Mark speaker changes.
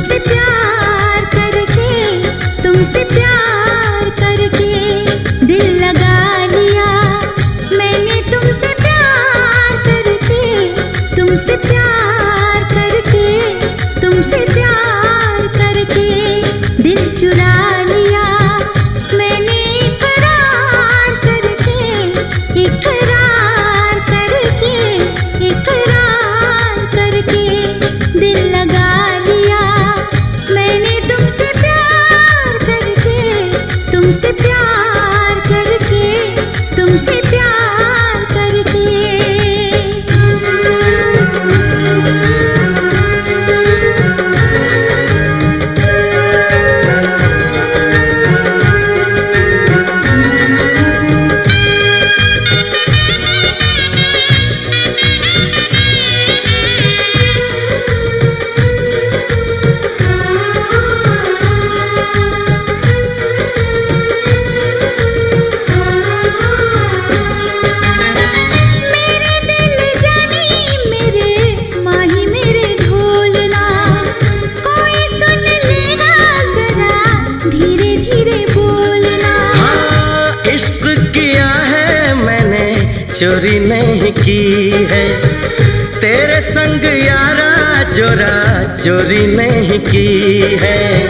Speaker 1: तुमसे प्यार चोरी नहीं की है। तेरे संग यारा चोरा चोरी नहीं की है।